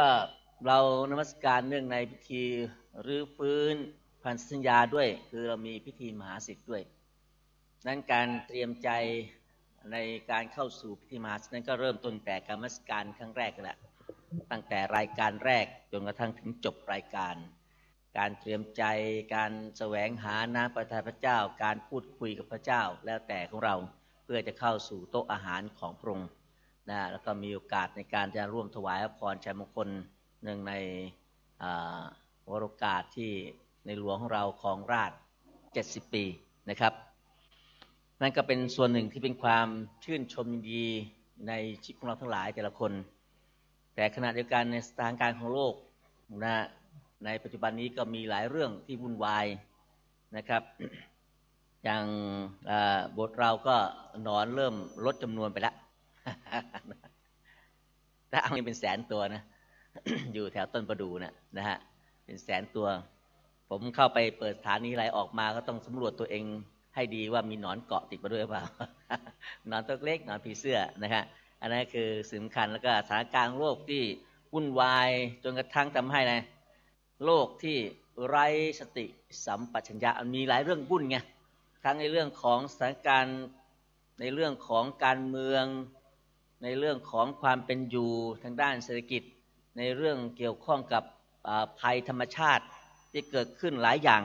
ก็เรานมัสการเนื่องในพิธีรื้อฟื้นพันธสัญญาด้วย คือเรามีพิธีมหาสิทธิ์ด้วย นั้นการเตรียมใจในการเข้าสู่พิธีมหาสิทธิ์นั้นก็เริ่มต้นแต่การมัสการครั้งแรกแหละตั้งแต่รายการแรกจนกระทั่งถึงจบรายการ การเตรียมใจการแสวงหาน้ำประทานพระเจ้า การพูดคุยกับพระเจ้าแล้วแต่ของเราเพื่อจะเข้าสู่โต๊ะอาหารของพระองค์ นะแล้วก็มีโอกาสในการจะร่วมถวายพรชัยมงคลหนึ่งในวโรกาสที่ในหลวงของเราของราช 70 ปีนะครับ นั่นก็เป็นส่วนหนึ่งที่เป็นความชื่นชมยินดีในชีวิตของเราทั้งหลายแต่ละคน แต่ขณะเดียวกันในสถานการณ์ของโลกนะในปัจจุบันนี้ก็มีหลายเรื่องที่วุ่นวายนะครับ อย่างบทเราก็นอนเริ่มลดจำนวนไปแล้ว ถ้าเอาเป็นแสนตัวนะ อยู่แถวต้นประดูนะนะฮะ เป็นแสนตัว ผมเข้าไปเปิดสถานีไรออกมาก็ต้องสำรวจตัวเองให้ดีว่ามีหนอนเกาะติดมาด้วยหรือเปล่า หนอนตัวเล็กหนอนผีเสื้อนะฮะ อันนั้นคือสำคัญแล้วก็สถานการณ์โลกที่วุ่นวายจนกระทั่งทำให้นะโลกที่ไร้สติสัมปชัญญะมีหลายเรื่องวุ่นไงทั้งในเรื่องของสถานการณ์ในเรื่องของการเมือง ในเรื่องของความเป็นอยู่ทางด้านเศรษฐกิจ ในเรื่องเกี่ยวข้องกับภัยธรรมชาติที่เกิดขึ้นหลายอย่าง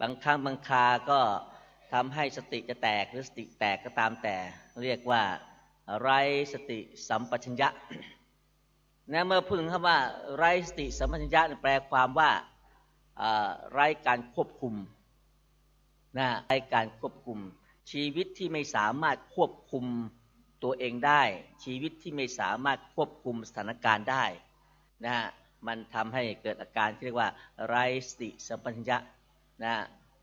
บางครั้งบางคาก็ทำให้สติจะแตกหรือสติแตกก็ตามแต่ เรียกว่าไรสติสัมปชัญญะนะเมื่อพูดถึงคำว่าไรสติสัมปชัญญะแปลความว่าไรการควบคุมนะไรการควบคุม ชีวิตที่ไม่สามารถควบคุม ตัวเองได้ชีวิตที่ไม่สามารถควบคุมสถานการณ์ได้นะฮะมันทำให้เกิดอาการที่เรียกว่าไรสติสัมปัญญะนะ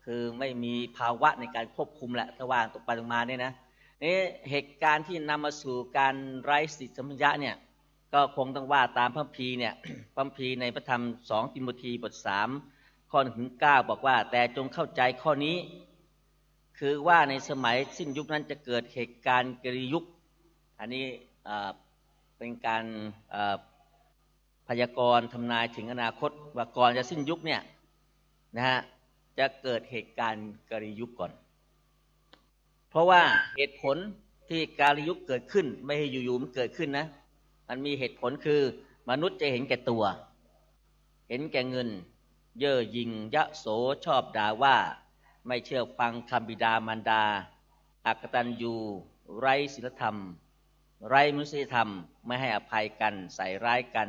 คือไม่มีภาวะในการควบคุมแหละถ้าว่างตกไปลงมาเนี่ยนะนี่เหตุการณ์ที่นำมาสู่การไรสติสัมปัญญะเนี่ยก็คงต้องว่าตามพระพีเนี่ยพระพีในพระธรรมสองติโมธีบทสามข้อถึงเก้าบอกว่า แต่จงเข้าใจข้อนี้ คือว่าในสมัยสิ้นยุคนั้นจะเกิดเหตุการณ์กริยุค อันนี้เป็นการพยากรณ์ทำนายถึงอนาคตว่าก่อนจะสิ้นยุคเนี่ยนะฮะจะเกิดเหตุการณ์กริยุคก่อน เพราะว่าเหตุผลที่การยุคเกิดขึ้น ไม่ให้อยู่ๆมันเกิดขึ้นนะ มันมีเหตุผลคือมนุษย์จะเห็นแก่ตัว เห็นแก่เงิน เย่อหยิ่งยะโสชอบด่าว่า ไม่เชื่อฟังคำบิดามารดาอักตันยู ไรศีลธรรม ไร้มนุษยธรรมไม่ให้อภัยกัน ใส่ร้ายกัน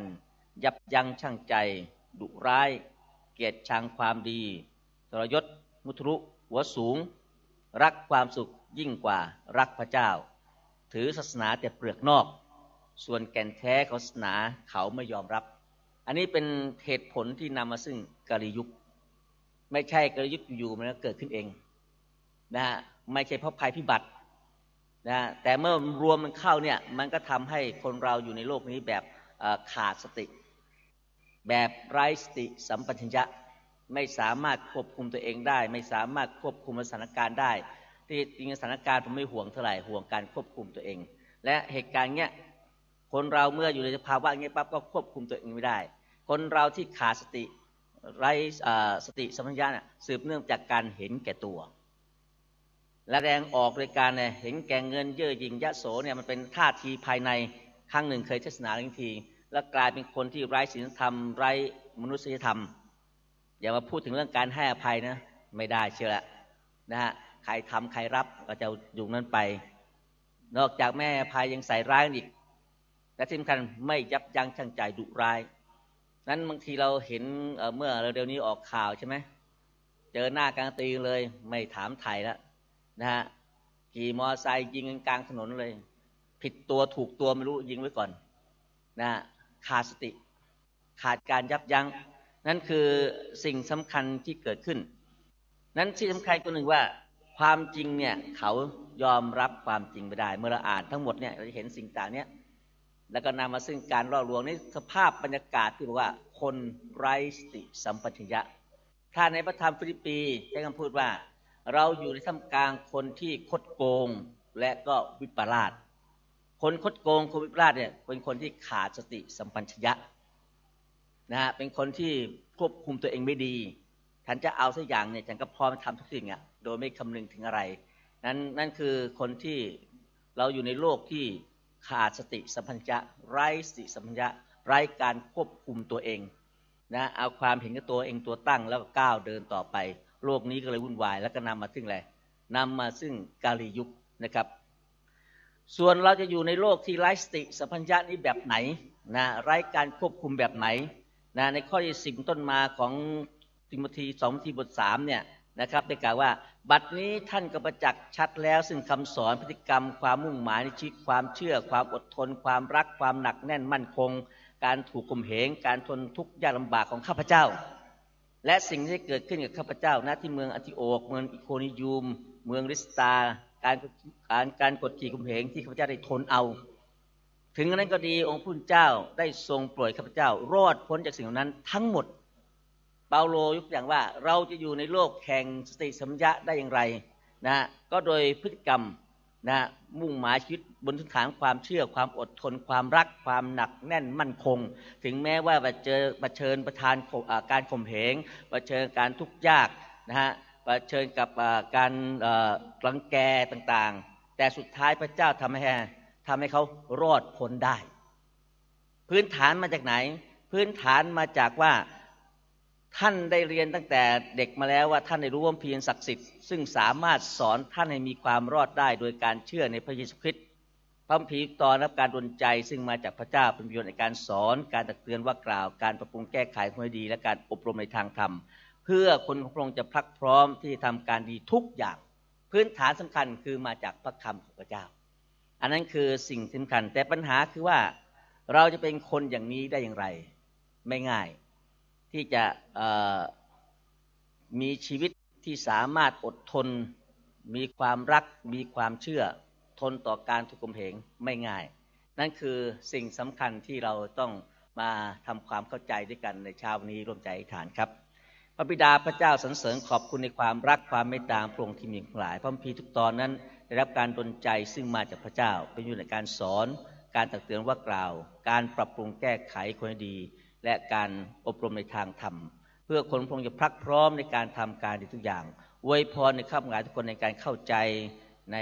ยับยั้งชั่งใจ ดุร้าย เกียรติชังความดีทรยศ มุทรุ หัวสูง รักความสุขยิ่งกว่ารักพระเจ้า ถือศาสนาแต่เปลือกนอก ส่วนแก่นแท้ของศาสนาเขาไม่ยอมรับ อันนี้เป็นเหตุผลที่นำมาซึ่งกริยุค ไม่ใช่กริยุคอยู่มันก็เกิดขึ้นเองนะฮะไม่ใช่เพราะภัยพิบัติ นะแต่เมื่อรวมมันเข้าเนี่ยมันก็ทำให้คนเราอยู่ในโลกนี้แบบขาดสติ แบบไร้สติสัมปชัญญะไม่สามารถควบคุมตัวเองได้ ไม่สามารถควบคุมสถานการณ์ได้ ที่จริงสถานการณ์ผมไม่ห่วงเท่าไหร่ห่วงการควบคุมตัวเอง และเหตุการณ์เนี้ยคนเราเมื่ออยู่ในสภาวะเงี้ยปั๊บก็ควบคุมตัวเองไม่ได้ คนเราที่ขาดสติไร้สติสัมปชัญญะสืบเนื่องจากการเห็นแก่ตัว และแรงออกโดยการเนี่ยเห็นแก่เงินเย่อหยิ่งยะโสเนี่ยมันเป็นท่าทีภายในครั้งหนึ่งเคยเทศนาทังที แล้วกลายเป็นคนที่ไร้ศีลธรรม ไร้มนุษยธรรม อย่ามาพูดถึงเรื่องการให้อภัยนะ ไม่ได้เชื่อละนะฮะใครทำใครรับก็จะอยู่นั้นไป นอกจากแม่อภัยยังใส่ร้ายอีกและที่สำคัญไม่ยับยั้งชั่งใจดุร้ายนั้นบางทีเราเห็นเมื่อเร็วนี้ออกข่าวใช่ไหมเจอหน้ากลางตีเลยไม่ถามไทยแล้ว นะฮะขี่มอไซค์ยิงกลางถนนเลย ผิดตัวถูกตัวไม่รู้ยิงไว้ก่อน นะขาดสติ ขาดการยับยัง้งนั่นคือสิ่งสำคัญที่เกิดขึ้น นั้นที่สำคัญตัวหนึ่งว่า ความจริงเนี่ย เขายอมรับความจริงไม่ได้ เมื่อเราอ่านทั้งหมดเนี่ยเราจะเห็นสิ่งต่างเนี้ยแล้วก็นำมาซึ่งการล่อลวงในสภาพบรรยากาศที่บอกว่าคนไร้สติสัมปชัญญะถ้าในพระธรรมฟิลิปปีใช้คำพูดว่า เราอยู่ในท่ามกลางคนที่คดโกงและก็วิปลาสคนคดโกงคนวิปลาสเนี่ยเป็นคนที่ขาดสติสัมปัญญะนะฮะเป็นคนที่ควบคุมตัวเองไม่ดีฉันจะเอาสักอย่างเนี่ยฉันก็พร้อมทำทุกสิ่งอะ่ะโดยไม่คำนึงถึงอะไร นั้นนั่นคือคนที่เราอยู่ในโลกที่ขาดสติสัมพัญญะไร้สติสัมพัญญะไร้การควบคุมตัวเองนะเอาความเห็นกับตัวเองตัวตั้งแล้วก็ก้าวเดินต่อไป โลกนี้ก็เลยวุ่นวาย แล้วก็นำมาซึ่งอะไรนำมาซึ่งกาลียุคนะครับ ส่วนเราจะอยู่ในโลกที่ไร้สติสัมพัญญะนี้แบบไหนนะไร้การควบคุมแบบไหนนะในข้อที่สิบต้นมาของติมธีสองทีบทสามเนี่ยนะครับได้กล่าวว่า บัดนี้ท่านก็ประจักษ์ชัดแล้ว ซึ่งคำสอนพฤติกรรม ความมุ่งหมายในชีวิตความเชื่อ ความอดทน ความรัก ความหนักแน่นมั่นคง การถูกข่มเหงการทนทุกข์ยากลำบากของข้าพเจ้า และสิ่งที่เกิดขึ้นกับข้าพเจ้าณที่เมืองอธิโอกเมืองอิโคนิยูม เมืองริสตา การการการกดขี่ข่มเหงที่ข้าพเจ้าได้ทนเอา ถึงนั้นก็ดีองค์พุทธเจ้าได้ทรงโปรดข้าพเจ้า รอดพ้นจากสิ่งเหล่านั้นทั้งหมดเปาโลยกอย่างว่าเราจะอยู่ในโลกแห่งสติสัมยะได้อย่างไรนะก็โดยพฤติกรรม นะมุ่งหมายชีวิตบนพื้นฐานความเชื่อความอดทนความรักความหนักแน่นมั่นคง ถึงแม้ว่าจะเจอประเชิญประทานการข่มเหงประเชิญการทุกข์ยากนะฮะประเชิญกับการกลังแกต่างๆ แต่สุดท้ายพระเจ้าทำให้ทำให้เขารอดพ้นได้ พื้นฐานมาจากไหน พื้นฐานมาจากว่า ท่านได้เรียนตั้งแต่เด็กมาแล้วว่าท่านได้รู้ว่าเพียรศักดิ์สิทธิ์ ซึ่งสามารถสอนท่านให้มีความรอดได้โดยการเชื่อในพระเยซูคริสต์พระผีตอนรับการดลใจซึ่งมาจากพระเจ้าเป็นประโยชน์ในการสอนการตักเตือนว่ากล่าวการปรับปรุงแก้ไขความดี และการอบรมในทางธรรม เพื่อคนของพระองค์จะพรักพร้อมที่จะทำการดีทุกอย่าง พื้นฐานสำคัญคือมาจากพระคำของพระเจ้า อันนั้นคือสิ่งสำคัญ แต่ปัญหาคือว่าเราจะเป็นคนอย่างนี้ได้อย่างไร ไม่ง่าย ที่จะมีชีวิตที่สามารถอดทน มีความรัก มีความเชื่อ ทนต่อการถูกกมเหงไม่ง่าย นั่นคือสิ่งสำคัญที่เราต้องมาทำความเข้าใจด้วยกันในเช้านี้ร่วมใจอธิษฐานครับพระบิดาพระเจ้าสรรเสริญขอบคุณในความรักความเมตตาพระองค์ที่มีหลายพระพีทุกตอนนั้น ได้รับการดลใจซึ่งมาจากพระเจ้า เป็นอยู่ในการสอน การตักเตือนว่ากล่าว การปรับปรุงแก้ไขคนดี และการอบรมในทางธรรม เพื่อคนพงจะพรักพร้อมในการทำการทุกอย่างอวยพรในข้ามงานทุกคนในการเข้าใจใน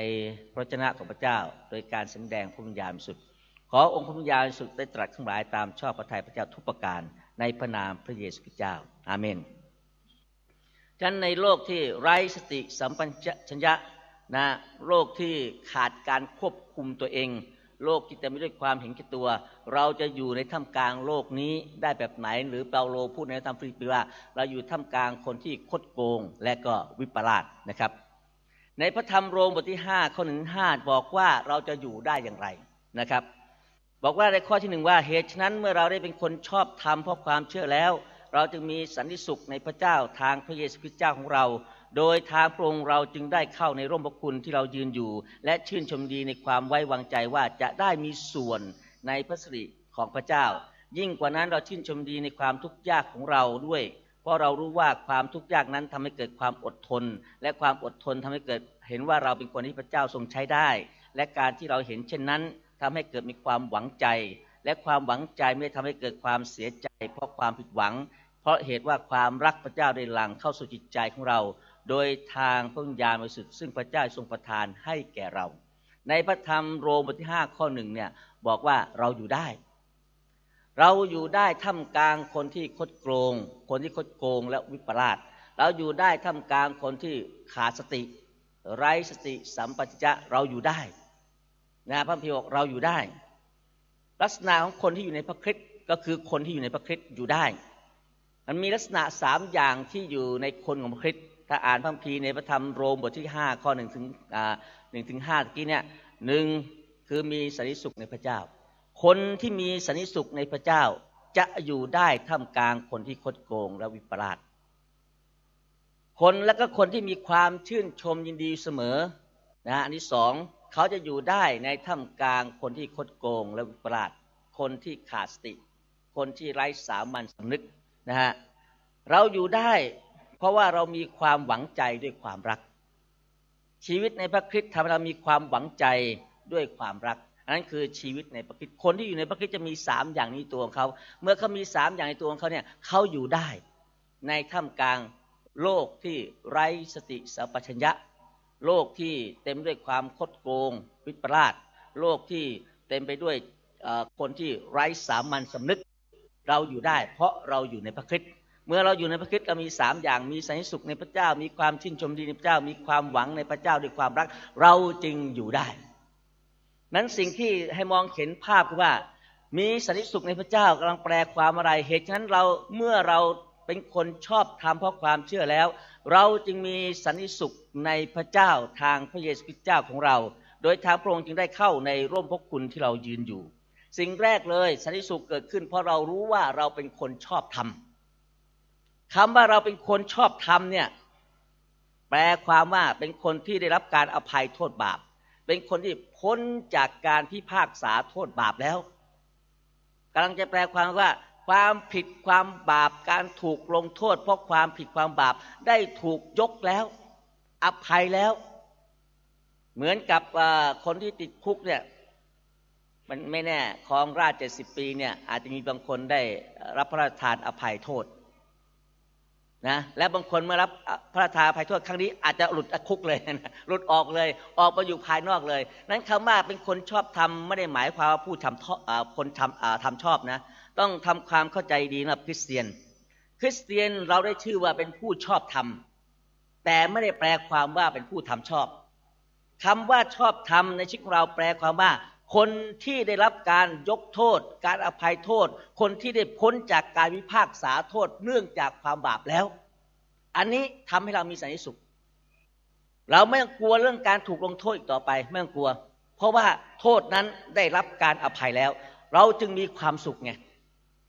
พระเจ้าของพระเจ้า โดยการแสดงพระวิญญาณสุด ขอองค์พระวิญญาณสุดได้ตรัสทั้งหลายตามชอบพระทัยพระเจ้าทุกประการในพระนามพระเยซูคริสต์เจ้า อาเมนฉะนั้นในโลกที่ไร้สติสัมปัญญะนะโลกที่ขาดการควบคุมตัวเอง โลกที่เต็มไปด้วยความเห็นแก่ตัว เราจะอยู่ในท่ามกลางโลกนี้ได้แบบไหน หรือเปาโลพูดในธรรมฟิลิปปีว่า เราอยู่ท่ามกลางคนที่คดโกงและก็วิปลาสนะครับ ในพระธรรมโรมบทที่5ข้อหนึ่งห้าบอกว่าเราจะอยู่ได้อย่างไรนะครับ บอกว่าในข้อที่หนึ่งว่าเหตุฉะนั้นเมื่อเราได้เป็นคนชอบธรรมเพราะความเชื่อแล้ว เราจึงมีสันติสุขในพระเจ้าทางพระเยซูคริสต์เจ้าของเรา โดยทางพระองค์เราจึงได้เข้าในร่มพระคุณที่เรายืนอยู่ และชื่นชมดีในความไว้วางใจว่าจะได้มีส่วนในพระสิริของพระเจ้า ยิ่งกว่านั้นเราชื่นชมดีในความทุกข์ยากของเราด้วย เพราะเรารู้ว่าความทุกข์ยากนั้นทำให้เกิดความอดทน และความอดทนทำให้เกิดเห็นว่าเราเป็นคนที่พระเจ้าทรงใช้ได้ และการที่เราเห็นเช่นนั้นทำให้เกิดมีความหวังใจ และความหวังใจไม่ได้ทำให้เกิดความเสียใจ เพราะความผิดหวัง เพราะเหตุว่าความรักพระเจ้าได้หลั่งเข้าสู่จิตใจของเรา โดยทางพระวิญญาณบริสุทธิ์ซึ่งพระเจ้าทรงประทานให้แก่เรา ในพระธรรมโรมบทที่ห้าข้อหนึ่งเนี่ยบอกว่าเราอยู่ได้ เราอยู่ได้ท่ามกลางคนที่คดโกง คนที่คดโกงและวิปลาสเราอยู่ได้ท่ามกลางคนที่ขาดสติ ไร้สติสัมปชัญญะเราอยู่ได้นะพระพิบอกเราอยู่ได้ ลักษณะของคนที่อยู่ในพระคริสต์ก็คือคนที่อยู่ในพระคริสต์อยู่ได้ มันมีลักษณะสามอย่างที่อยู่ในคนของพระคริสต์ ถ้าอ่านพระคัมภีร์ในพระธรรมโรมบทที่ห้าข้อหนึ่งถึงหนึ่งถึงห้าตะกี้เนี่ยหนึ่งคือมีสันนิสุขในพระเจ้า คนที่มีสันนิสุขในพระเจ้าจะอยู่ได้ท่ามกลางคนที่คดโกงและวิปลาสคนและก็คนที่มีความชื่นชมยินดีเสมอนะอันที่สองเขาจะอยู่ได้ในท่ามกลางคนที่คดโกงและวิปลาสคนที่ขาดสติ คนที่ไร้สามัญสำนึกนะฮะเราอยู่ได้ เพราะว่าเรามีความหวังใจด้วยความรัก ชีวิตในพระคริสต์ทำให้เรามีความหวังใจด้วยความรักอันนั้นคือชีวิตในพระคิดคนที่อยู่ในพระคิดจะมีสามอย่างนี้ตัวของเขา เมื่อเขามีสามอย่างในตัวของเขาเนี่ยเขาอยู่ได้ในท่ามกลางโลกที่ไร้สติสัพพัญญะ โลกที่เต็มด้วยความคดโกงวิปลาสโลกที่เต็มไปด้วยคนที่ไร้สามัญสำนึก เราอยู่ได้ เพราะเราอยู่ในพระคิด เมื่อเราอยู่ในพระคิดเรามีสามอย่าง มีสันติสุขในพระเจ้า มีความชื่นชมดีในพระเจ้า มีความหวังในพระเจ้าด้วยความรัก เราจึงอยู่ได้ นั้นสิ่งที่ให้มองเห็นภาพคือว่า มีสันติสุขในพระเจ้ากำลังแปลความอะไร เหตุฉะนั้นเราเมื่อเราเป็นคนชอบธรรมเพราะความเชื่อแล้ว เราจึงมีสันติสุขในพระเจ้าทางพระเยซูคริสต์เจ้าของเรา โดยทางพระองค์จึงได้เข้าในร่มพระคุณที่เรายืนอยู่ สิ่งแรกเลยสันติสุขเกิดขึ้น เพราะเรารู้ว่าเราเป็นคนชอบธรรม คำว่าเราเป็นคนชอบธรรมเนี่ย แปลความว่าเป็นคนที่ได้รับการอภัยโทษบาป เป็นคนที่พ้นจากการพิพากษาโทษบาปแล้วกำลังจะแปลความว่า ความผิดความบาปการถูกลงโทษ เพราะความผิดความบาปได้ถูกยกแล้ว อภัยแล้ว เหมือนกับคนที่ติดคุกเนี่ยมันไม่แน่ครองราชเจ็ดสิบปีเนี่ยอาจจะมีบางคนได้รับพระราชทานอภัยโทษ นะและบางคนเมื่อรับพระราชาภัยโทษครั้งนี้อาจจะหลุดคุกเลยนะหลุดออกเลย ออกมาอยู่ภายนอกเลย นั้นคำว่าเป็นคนชอบทำไม่ได้หมายความว่าผู้ทำคนทำทำชอบนะ ต้องทำความเข้าใจดีนะคริสเตียน คริสเตียนเราได้ชื่อว่าเป็นผู้ชอบทำแต่ไม่ได้แปลความว่าเป็นผู้ทำชอบคำว่าชอบทำในชีวิตของเราแปลความว่า คนที่ได้รับการยกโทษ การอภัยโทษ คนที่ได้พ้นจากการวิพากษาโทษเนื่องจากความบาปแล้ว อันนี้ทำให้เรามีสันติสุข เราไม่ต้องกลัวเรื่องการถูกลงโทษอีกต่อไปไม่ต้องกลัว เพราะว่าโทษนั้นได้รับการอภัยแล้ว เราจึงมีความสุขไง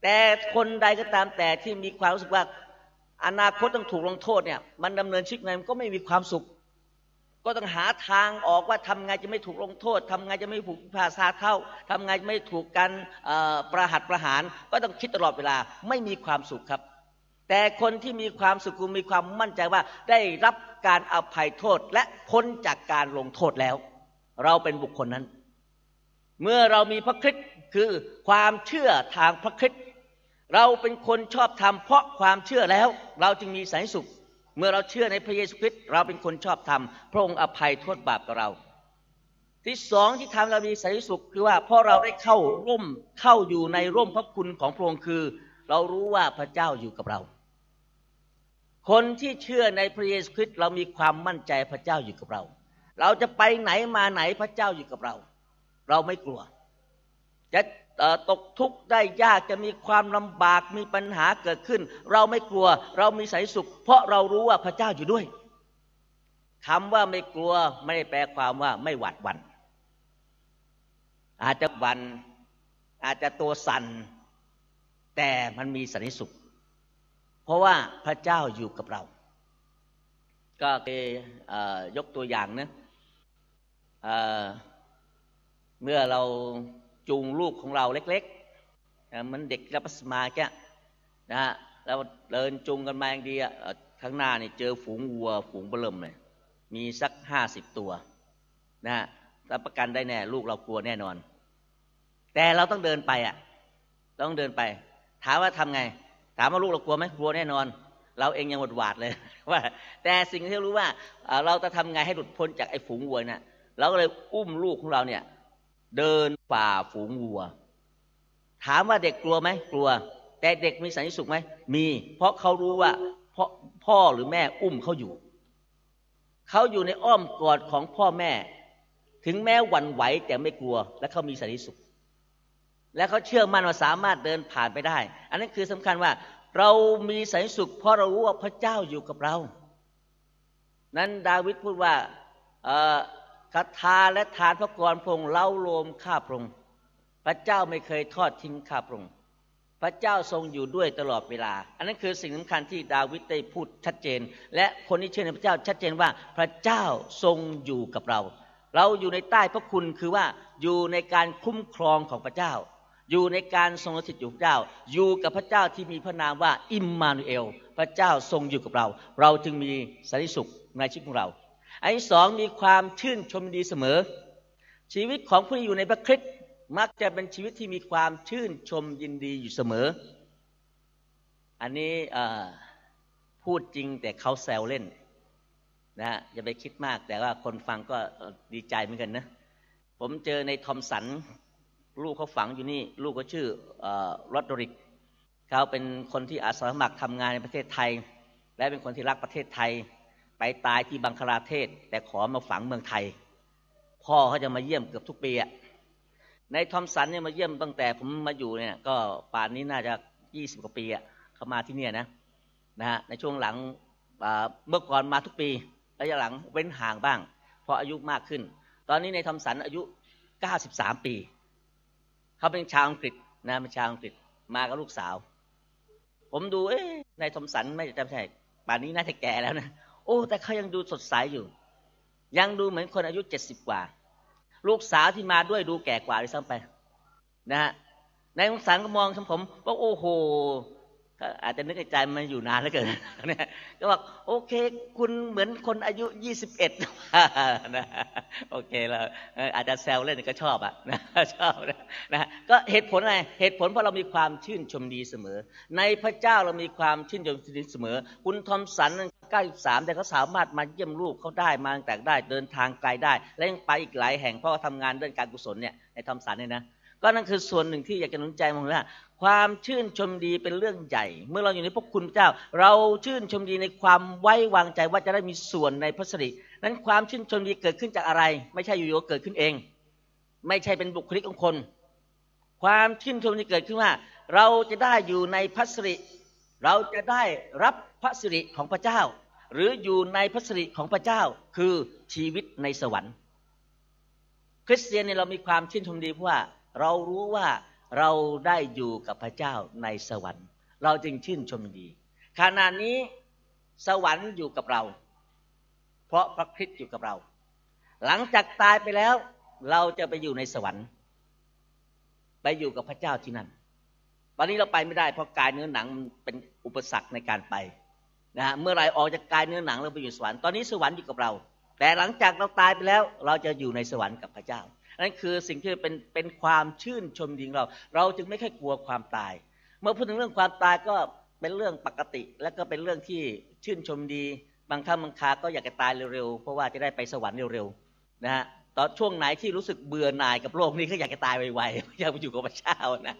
แต่คนใดก็ตามแต่ที่มีความรู้สึกว่าอนาคตต้องถูกลงโทษเนี่ย มันดำเนินชีวิตไงมันก็ไม่มีความสุข ก็ต้องหาทางออกว่าทำไงจะไม่ถูกลงโทษทำไงจะไม่ถูกภาษาเท่าทำไงจะไม่ถูกการประหัตประหาร ก็ต้องคิดตลอดเวลาไม่มีความสุขครับ แต่คนที่มีความสุขมีความมั่นใจว่าได้รับการอภัยโทษและพ้นจากการลงโทษแล้ว เราเป็นบุคคลนั้น เมื่อเรามีพระคริสต์คือความเชื่อทางพระคริสต์เราเป็นคนชอบธรรมเพราะความเชื่อแล้ว เราจึงมีสันสุข เมื่อเราเชื่อในพระเยซูคริสต์เราเป็นคนชอบธรรม พระองค์อภัยโทษบาปกับเรา ที่สองที่ทำเรามีสันติสุขคือว่าเพราะเราได้เข้าร่มเข้าอยู่ในร่มพระคุณของพระองค์คือ เรารู้ว่าพระเจ้าอยู่กับเรา คนที่เชื่อในพระเยซูคริสต์เรามีความมั่นใจพระเจ้าอยู่กับเรา เราจะไปไหนมาไหนพระเจ้าอยู่กับเรา เราไม่กลัว จะ ตกทุกข์ได้ยากจะมีความลำบากมีปัญหาเกิดขึ้น เราไม่กลัว เรามีสายสุข เพราะเรารู้ว่าพระเจ้าอยู่ด้วยคำว่าไม่กลัวไม่ได้แปลความว่าไม่หวัดวันอาจจะวันอาจจะตัวสัน่นแต่มันมีสันติสุข เพราะว่าพระเจ้าอยู่กับเรา ก็เคยยกตัวอย่างนะเมื่อเรา จูงลูกของเราเล็กๆมันเด็กรับสมาแค่นะฮะแล้วเดินจูงกันมาอย่างดีอะข้างหน้านี่เจอฝูงวัว ฝูงเบลิ่มเลยมีสักห้าสิบตัวนะฮะรับประกันได้แน่ ลูกเรากลัวแน่นอน แต่เราต้องเดินไปอะต้องเดินไป ถามว่าทำไง ถามว่าลูกเรากลัวไหมกลัวแน่นอน เราเองยังหวดหวาดเลยว่า แต่สิ่งที่รู้ว่า เราจะทำไงให้หลุดพ้นจากไอ้ฝูงวัวน่ะเราก็เลยอุ้มลูกของเราเนี่ย เดินฝ่าฝูงวัว ถามว่าเด็กกลัวไหมกลัว แต่เด็กมีสันติสุขไหมมี เพราะเขารู้ว่าพ่อพ่อหรือแม่อุ้มเขาอยู่ เขาอยู่ในอ้อมกอดของพ่อแม่ ถึงแม้หวั่นไหวแต่ไม่กลัว และเขามีสันติสุข และเขาเชื่อมั่นว่าสามารถเดินผ่านไปได้ อันนั้นคือสำคัญว่า เรามีสันติสุข เพราะเรารู้ว่าพระเจ้าอยู่กับเรา นั้นดาวิดพูดว่า คาถาและทานพระกรพระองค์เล่าโลมข้าพระองค์พระเจ้าไม่เคยทอดทิ้งข้าพระองค์พระเจ้าทรงอยู่ด้วยตลอดเวลา อันนั้นคือสิ่งสำคัญที่ดาวิดได้พูดชัดเจน และคนที่เชื่อในพระเจ้าชัดเจนว่าพระเจ้าทรงอยู่กับเรา เราอยู่ในใต้พระคุณคือว่าอยู่ในการคุ้มครองของพระเจ้า อยู่ในการทรงสถิตอยู่พระเจ้า อยู่กับพระเจ้าที่มีพระนามว่าอิมมานูเอล พระเจ้าทรงอยู่กับเรา เราจึงมีสันติสุขในชีวิตของเรา อันที่สองมีความชื่นชมดีเสมอ ชีวิตของผู้ที่อยู่ในพระคริสต์มักจะเป็นชีวิตที่มีความชื่นชมยินดีอยู่เสมอ อันนี้พูดจริงแต่เขาแซวเล่นนะฮะอย่าไปคิดมากแต่ว่าคนฟังก็ดีใจเหมือนกันนะ ผมเจอในทอมสัน ลูกเขาฝังอยู่นี่ ลูกเขาชื่อรอดริกเขาเป็นคนที่อาสาสมัครทำงานในประเทศไทย และเป็นคนที่รักประเทศไทย ไปตายที่บังคลาเทศ แต่ขอมาฝังเมืองไทย พ่อเขาจะมาเยี่ยมเกือบทุกปีอะในทอมสันเนี่ยมาเยี่ยมตั้งแต่ผมมาอยู่เนี่ย ก็ป่านนี้น่าจะยี่สิบกว่าปีอะเขามาที่เนี่ยนะนะฮะในช่วงหลังเมื่อก่อนมาทุกปีระยะหลังเว้นห่างบ้าง เพราะอายุมากขึ้น ตอนนี้ในทอมสันอายุเก้าสิบสามปีเขาเป็นชาวอังกฤษนะเป็นชาวอังกฤษมากับลูกสาว ผมดูเอ๊ะในทอมสันไม่จำใช่ป่านนี้น่าจะแก่แล้วนะ โอ้ แต่เขายังดูสดใสอยู่ ยังดูเหมือนคนอายุเจ็ดสิบกว่า ลูกสาวที่มาด้วยดูแก่กว่าด้วยซ้ำไป นะฮะนายสงสันก็มองผมว่าโอ้โห ก็อาจจะนึกในใจมันอยู่นานแล้วเกินเนี่ยก็บอกโอเค คุณเหมือนคนอายุยี่สิบเอ็ดนะโอเคแล้วอาจจะแซวเล่นก็ชอบอะนะชอบนะนะก็เหตุผลอะไรเหตุผลเพราะเรามีความชื่นชมดีเสมอ ในพระเจ้าเรามีความชื่นชมดีเสมอ คุณทอมสันเก้าสามแต่เขาสามารถมาเยี่ยมลูกเขาได้มาแต่ได้เดินทางไกลได้ และยังไปอีกหลายแห่งเพราะว่าทำงานเรื่องการกุศลเนี่ยในทอมสันเนี่ยนะ ก็นั่นคือส่วนหนึ่งที่อยากจะหนุนใจมองว่า ความชื่นชมดีเป็นเรื่องใหญ่ เมื่อเราอยู่ในพระคุณเจ้า เราชื่นชมดีในความไว้วางใจว่าจะได้มีส่วนในพระสิรินั้นความชื่นชมดีเกิดขึ้นจากอะไร ไม่ใช่อยู่ๆเกิดขึ้นเอง ไม่ใช่เป็นบุคลิกของคน ความชื่นชมดีเกิดขึ้นว่า เราจะได้อยู่ในพระสิริเราจะได้รับพระสิริของพระเจ้า หรืออยู่ในพระสิริของพระเจ้าคือชีวิตในสวรรค์ คริสเตียนเนี่ยเรามีความชื่นชมดีเพราะว่า เรารู้ว่าเราได้อยู่กับพระเจ้าในสวรรค์ เราจึงชื่นชมดีขณะนี้สวรรค์อยู่กับเรา เพราะพระคริสต์อยู่กับเรา หลังจากตายไปแล้ว เราจะไปอยู่ในสวรรค์ ไปอยู่กับพระเจ้าที่นั่นตอนนี้เราไปไม่ได้เพราะกายเนื้อหนังเป็นอุปสรรคในการไปนะฮะเมื่อไรออกจากกายเนื้อหนังเราไปอยู่สวรรค์ตอนนี้สวรรค์อยู่กับเรา แต่หลังจากเราตายไปแล้ว เราจะอยู่ในสวรรค์กับพระเจ้า นั่นคือสิ่งที่เป็นเป็นความชื่นชมยิงเรา เราจึงไม่แค่กลัวความตาย เมื่อพูดถึงเรื่องความตายก็เป็นเรื่องปกติ และก็เป็นเรื่องที่ชื่นชมดี บางครั้งบางคาก็อยากจะตายเร็วๆ เพราะว่าจะได้ไปสวรรค์เร็วๆนะฮะ ตอนช่วงไหนที่รู้สึกเบื่อหน่ายกับโลกนี้ก็อยากจะตายไวๆอยากไปอยู่กับพระเจ้านะ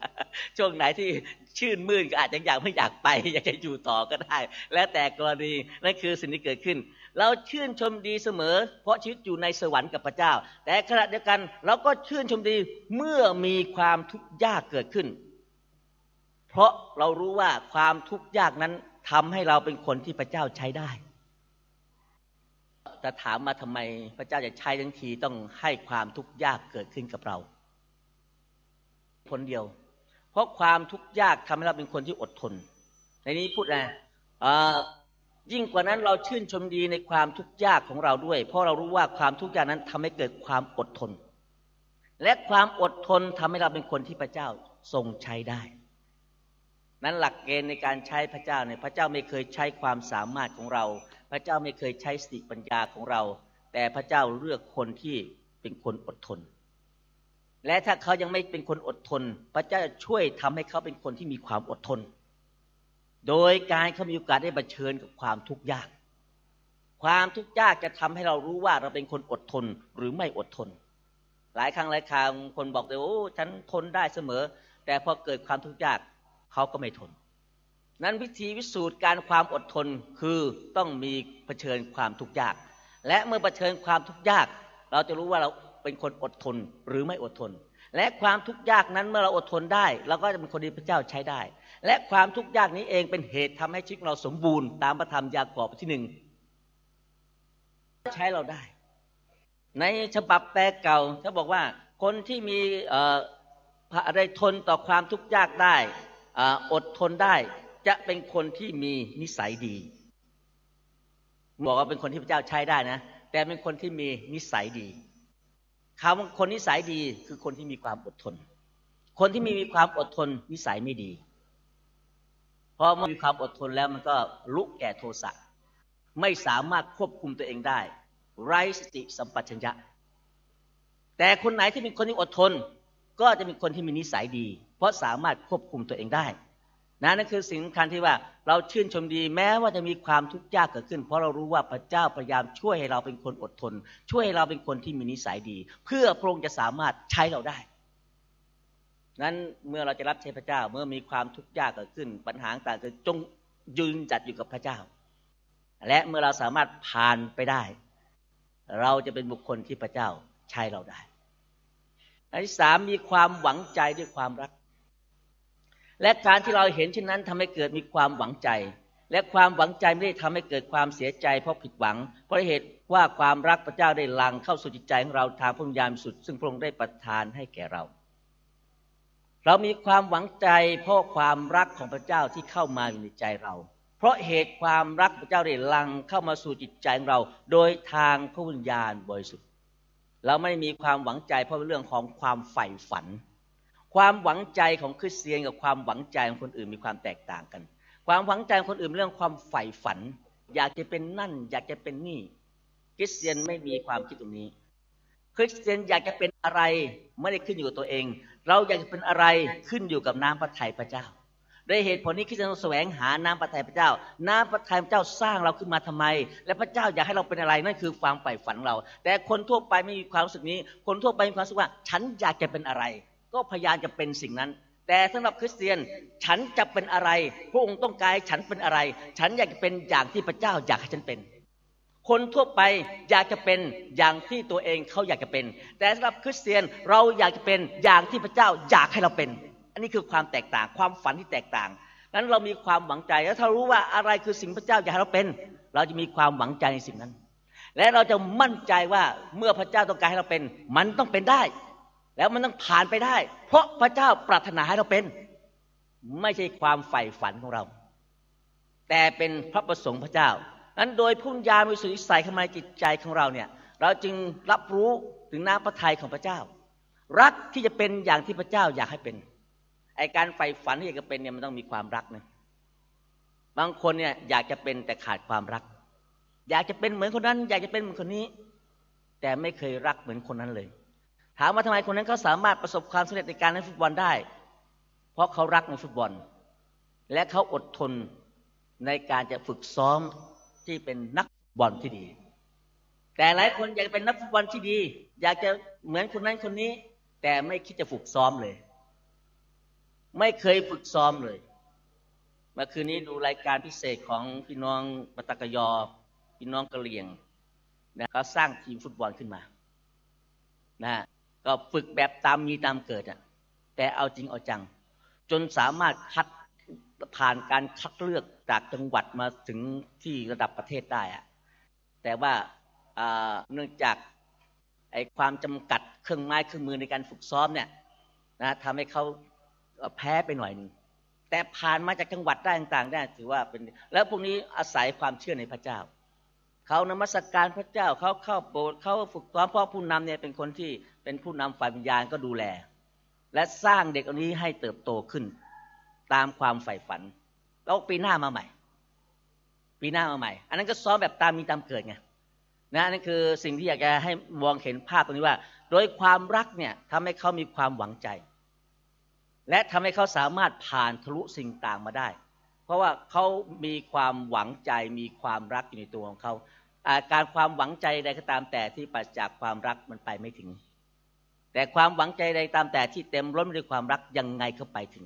ช่วงไหนที่ชื่นมื่นก็อาจจะอยากไม่อยากไป อยากจะอยู่ต่อก็ได้ แล้วแต่กรณีนั่นคือสิ่งที่เกิดขึ้น เราชื่นชมดีเสมอ เพราะชีวิตอยู่ในสวรรค์กับพระเจ้า แต่ขณะเดียวกันเราก็ชื่นชมดีเมื่อมีความทุกข์ยากเกิดขึ้น เพราะเรารู้ว่าความทุกข์ยากนั้นทำให้เราเป็นคนที่พระเจ้าใช้ได้ แต่ถามมาทำไม พระเจ้าจะใช้ทั้งทีต้องให้ความทุกข์ยากเกิดขึ้นกับเราผลเดียว เพราะความทุกข์ยากทำให้เราเป็นคนที่อดทน ในนี้พูดนะยิ่งกว่านั้นเราชื่นชมดีในความทุกข์ยากของเราด้วย เพราะเรารู้ว่าความทุกข์ยากนั้นทำให้เกิดความอดทน และความอดทนทำให้เราเป็นคนที่พระเจ้าทรงใช้ได้ นั้นหลักเกณฑ์ในการใช้พระเจ้าเนี่ยพระเจ้าไม่เคยใช้ความสามารถของเรา พระเจ้าไม่เคยใช้สติปัญญาของเรา แต่พระเจ้าเลือกคนที่เป็นคนอดทน และถ้าเขายังไม่เป็นคนอดทน พระเจ้าจะช่วยทำให้เขาเป็นคนที่มีความอดทน โดยการเขามีโอกาสได้เผชิญกับความทุกข์ยาก ความทุกข์ยากจะทำให้เรารู้ว่าเราเป็นคนอดทนหรือไม่อดทน หลายครั้งหลายครั้งคนบอกเลยโอ้ฉันทนได้เสมอ แต่พอเกิดความทุกข์ยากเขาก็ไม่ทน นั้นวิธีวิสูจน์การความอดทนคือต้องมีเผชิญความทุกข์ยาก และเมื่อเผชิญความทุกข์ยาก เราจะรู้ว่าเราเป็นคนอดทนหรือไม่อดทน และความทุกข์ยากนั้นเมื่อเราอดทนได้เราก็จะเป็นคนที่พระเจ้าใช้ได้ และความทุกข์ยากนี้เองเป็นเหตุทำให้ชีวิตเราสมบูรณ์ตามพระธรรมยากอบที่หนึ่งใช้เราได้ ในฉบับแปลเก่าเขาบอกว่าคนที่มีอะไรทนต่อความทุกข์ยากได้อดทนได้ จะเป็นคนที่มีนิสัยดีบอกว่าเป็นคนที่พระเจ้าใช้ได้นะ แต่เป็นคนที่มีนิสัยดีคำว่าคนนิสัยดีคือคนที่มีความอดทน คนที่มีมีความอดทนนิสัยไม่ดีพอมันมีความอดทนแล้วมันก็ลุกแก่โทสะไม่สามารถควบคุมตัวเองได้ ไร้สติสัมปชัญญะ แต่คนไหนที่เป็นคนที่อดทน ก็จะเป็นคนที่มีนิสัยดี เพราะสามารถควบคุมตัวเองได้ นะนั่นคือสิ่งสำคัญที่ว่าเราชื่นชมดีแม้ว่าจะมีความทุกข์ยากเกิดขึ้น เพราะเรารู้ว่าพระเจ้าพยายามช่วยให้เราเป็นคนอดทน ช่วยให้เราเป็นคนที่มีนิสัยดี เพื่อพระองค์จะสามารถใช้เราได้ นั้นเมื่อเราจะรับใช้พระเจ้าเมื่อมีความทุกข์ยากเกิดขึ้น ปัญหาต่างๆจงยืนจัดอยู่กับพระเจ้า และเมื่อเราสามารถผ่านไปได้ เราจะเป็นบุคคลที่พระเจ้าใช้เราได้อันที่สามมีความหวังใจด้วยความรัก และการที่เราเห็นเช่นนั้นทำให้เกิดมีความหวังใจ และความหวังใจไม่ได้ทำให้เกิดความเสียใจ เพราะผิดหวัง เพราะเหตุว่าความรักพระเจ้าได้ลังเข้าสู่จิตใจของเราทางพระญาณสุด ซึ่งพระองค์ได้ประทานให้แก่เรา เรามีความหวังใจเพราะความรักของพระเจ้าที่เข้ามาอยู่ในใจเรา เพราะเหตุความรักพระเจ้าได้ลังเข้ามาสู่จิตใจของเรา โดยทางพระวิญญาณบริสุทธิ์ เราไม่มีความหวังใจเพราะเรื่องของความใฝ่ฝัน ความหวังใจของคริสเตียนกับความหวังใจของคนอื่นมีความแตกต่างกัน ความหวังใจของคนอื่นเรื่องความใฝ่ฝัน อยากจะเป็นนั่น อยากจะเป็นนี่ คริสเตียนไม่มีความคิดตรงนี้ คริสเตียนอยากจะเป็นอะไรไม่ได้ขึ้นอยู่กับตัวเอง เราอยากจะเป็นอะไรขึ้นอยู่กับน้ำพระทัยพระเจ้าด้วยเหตุผลนี้คริสเตียนแสวงหาน้ำพระทัยพระเจ้า น้ำพระทัยพระเจ้าสร้างเราขึ้นมาทำไม และพระเจ้าอยากให้เราเป็นอะไรนั่นคือความใฝ่ฝันเรา แต่คนทั่วไปไม่มีความรู้สึกนี้ คนทั่วไปมีความรู้สึกว่า ฉันอยากจะเป็นอะไร ก็พยายามจะเป็นสิ่งนั้น แต่สำหรับคริสเตียนฉันจะเป็นอะไร พระองค์ต้องการฉันเป็นอะไร ฉันอยากจะเป็นอย่างที่พระเจ้าอยากให้ฉันเป็น คนทั่วไปอยากจะเป็นอย่างที่ตัวเองเขาอยากจะเป็น แต่สำหรับคริสเตียนเราอยากจะเป็นอย่างที่พระเจ้าอยากให้เราเป็น อันนี้คือความแตกต่างความฝันที่แตกต่างนั้นเรามีความหวังใจแล้วถ้ารู้ว่าอะไรคือสิ่งพระเจ้าอยากให้เราเป็น เราจะมีความหวังใจในสิ่งนั้น และเราจะมั่นใจว่าเมื่อพระเจ้าต้องการให้เราเป็น มันต้องเป็นได้ แล้วมันต้องผ่านไปได้ เพราะพระเจ้าปรารถนาให้เราเป็น ไม่ใช่ความใฝ่ฝันของเรา แต่เป็นพระประสงค์พระเจ้านั้นโดยพุ่ญญาณวิสุทธิใส่เข้ามาในจิตใจของเราเนี่ย เราจึงรับรู้ถึงน้ำพระทัยของพระเจ้า รักที่จะเป็นอย่างที่พระเจ้าอยากให้เป็นไอการใฝ่ฝันที่อยากจะเป็นเนี่ยมันต้องมีความรักนะบางคนเนี่ยอยากจะเป็นแต่ขาดความรัก อยากจะเป็นเหมือนคนนั้น อยากจะเป็นเหมือนคนนี้ แต่ไม่เคยรักเหมือนคนนั้นเลย ถามว่าทำไมคนนั้นเขาสามารถประสบความสำเร็จในการเล่นฟุตบอลได้ เพราะเขารักในฟุตบอล และเขาอดทนในการจะฝึกซ้อมที่เป็นนักบอลที่ดี แต่หลายคนอยากเป็นนักฟุตบอลที่ดี อยากจะเหมือนคนนั้นคนนี้ แต่ไม่คิดจะฝึกซ้อมเลย ไม่เคยฝึกซ้อมเลยเมื่อคืนนี้ดูรายการพิเศษของพี่น้องปตกยอ พี่น้องกะเหรี่ยงนะเขาสร้างทีมฟุตบอลขึ้นมา นะ ก็ฝึกแบบตามมีตามเกิดอะแต่เอาจริงเอาจัง จนสามารถคัดผ่านการคัดเลือกจากจังหวัดมาถึงที่ระดับประเทศได้อะแต่ว่าเนื่องจากไอ้ความจำกัดเครื่องไม้เครื่องมือในการฝึกซ้อมเนี่ยนะทำให้เขาแพ้ไปหน่อยนึงแต่ผ่านมาจากจังหวัดได้ต่างๆได้ถือว่าเป็น แล้วพวกนี้อาศัยความเชื่อในพระเจ้า เขานมัสกการพระเจ้าเขาเข้าโบสถ์เขาฝึกซ้อมเพราะผู้นำเนี่ยเป็นคนที่ เป็นผู้นำฝ่ายวิญญาณก็ดูแล และสร้างเด็กคนนี้ให้เติบโตขึ้น ตามความใฝ่ฝัน แล้วปีหน้ามาใหม่ ปีหน้ามาใหม่ อันนั้นก็ซ้อมแบบตามมีตามเกิดไงนะนั่นคือสิ่งที่อยากจะให้มองเห็นภาพตรงนี้ว่า โดยความรักเนี่ยทำให้เขามีความหวังใจ และทำให้เขาสามารถผ่านทะลุสิ่งต่างมาได้ เพราะว่าเขามีความหวังใจ มีความรักอยู่ในตัวของเขาการความหวังใจใดก็ตามแต่ที่ปราจากความรักมันไปไม่ถึง แต่ความหวังใจใดตามแต่ที่เต็มล้นด้วยความรักยังไงก็ไปถึง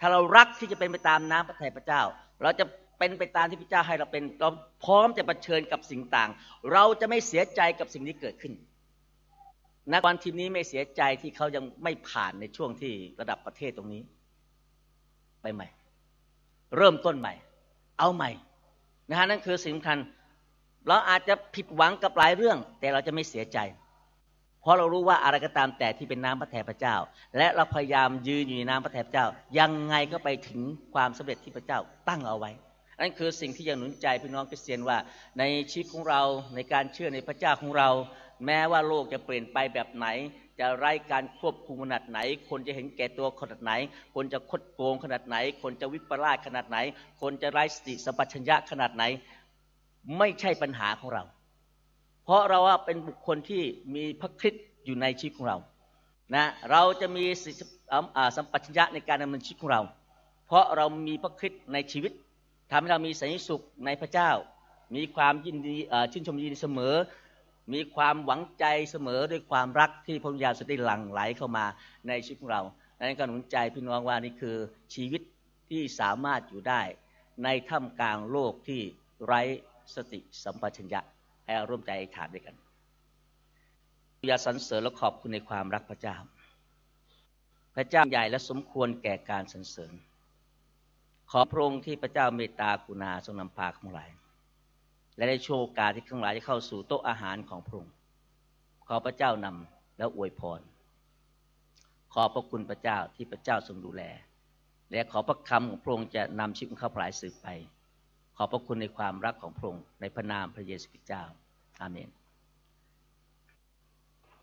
ถ้าเรารักที่จะเป็นไปตามน้ำพระทัยพระเจ้า เราจะเป็นไปตามที่พระเจ้าให้เราเป็นเราพร้อมจะะเผชิญกับสิ่งต่าง เราจะไม่เสียใจกับสิ่งที่เกิดขึ้น นักบอลทีมนี้ไม่เสียใจที่เขายังไม่ผ่านในช่วงที่ระดับประเทศตรงนี้ ไปใหม่ เริ่มต้นใหม่ เอาใหม่นะฮะนั่นคือสิ่งสำคัญเราอาจจะผิดหวังกับหลายเรื่อง แต่เราจะไม่เสียใจ เพราะเรารู้ว่าอะไรก็ตามแต่ที่เป็นน้ำพระทัยพระเจ้า และเราพยายามยืนอยู่ในน้ำพระทัยพระเจ้า ยังไงก็ไปถึงความสำเร็จที่พระเจ้าตั้งเอาไว้นั่นคือสิ่งที่ยังหนุนใจพี่น้องคริสเตียนว่าในชีวิตของเราในการเชื่อในพระเจ้าของเรา แม้ว่าโลกจะเปลี่ยนไปแบบไหน จะไร้การควบคุมขนาดไหน คนจะเห็นแก่ตัวขนาดไหน คนจะคดโกงขนาดไหน คนจะวิปลาสขนาดไหน คนจะไร้สติสัมปชัญญะขนาดไหน ไม่ใช่ปัญหาของเรา เพราะเราว่าเป็นบุคคลที่มีพระคริสต์อยู่ในชีวิตของเรา นะ เราจะมีสัมปชัญญะในการดำเนินชีวิตของเรา เพราะเรามีพระคริสต์ในชีวิตทำให้เรามีสันติสุขในพระเจ้า มีความยินดีชื่นชมยินดีเสมอ มีความหวังใจเสมอด้วยความรักที่พระวิญญาณได้หลั่งไหลเข้ามาในชีวิตของเราดังนั้นก็หนุนใจพี่น้องว่านี่คือชีวิตที่สามารถอยู่ได้ในท่ามกลางโลกที่ไร้สติสัมปชัญญะ ให้เราร่วมใจฐานด้วยกันอย่าสรรเสริญและขอบคุณในความรักพระเจ้า พระเจ้าใหญ่และสมควรแก่การสรรเสริญ ขอพระองค์ที่พระเจ้าเมตตากรุณาทรงนำพาข้างหลาย และได้โชว์การที่ข้างหลายจะเข้าสู่โต๊ะอาหารของพระองค์ ขอพระเจ้านำและอวยพร ขอพระคุณพระเจ้าที่พระเจ้าทรงดูแล และขอพระคำของพระองค์จะนำชีวิตของเขาพลายสืบไป ขอบพระคุณในความรักของพระองค์ในพระนามพระเยซูคริสต์เจ้า อาเมน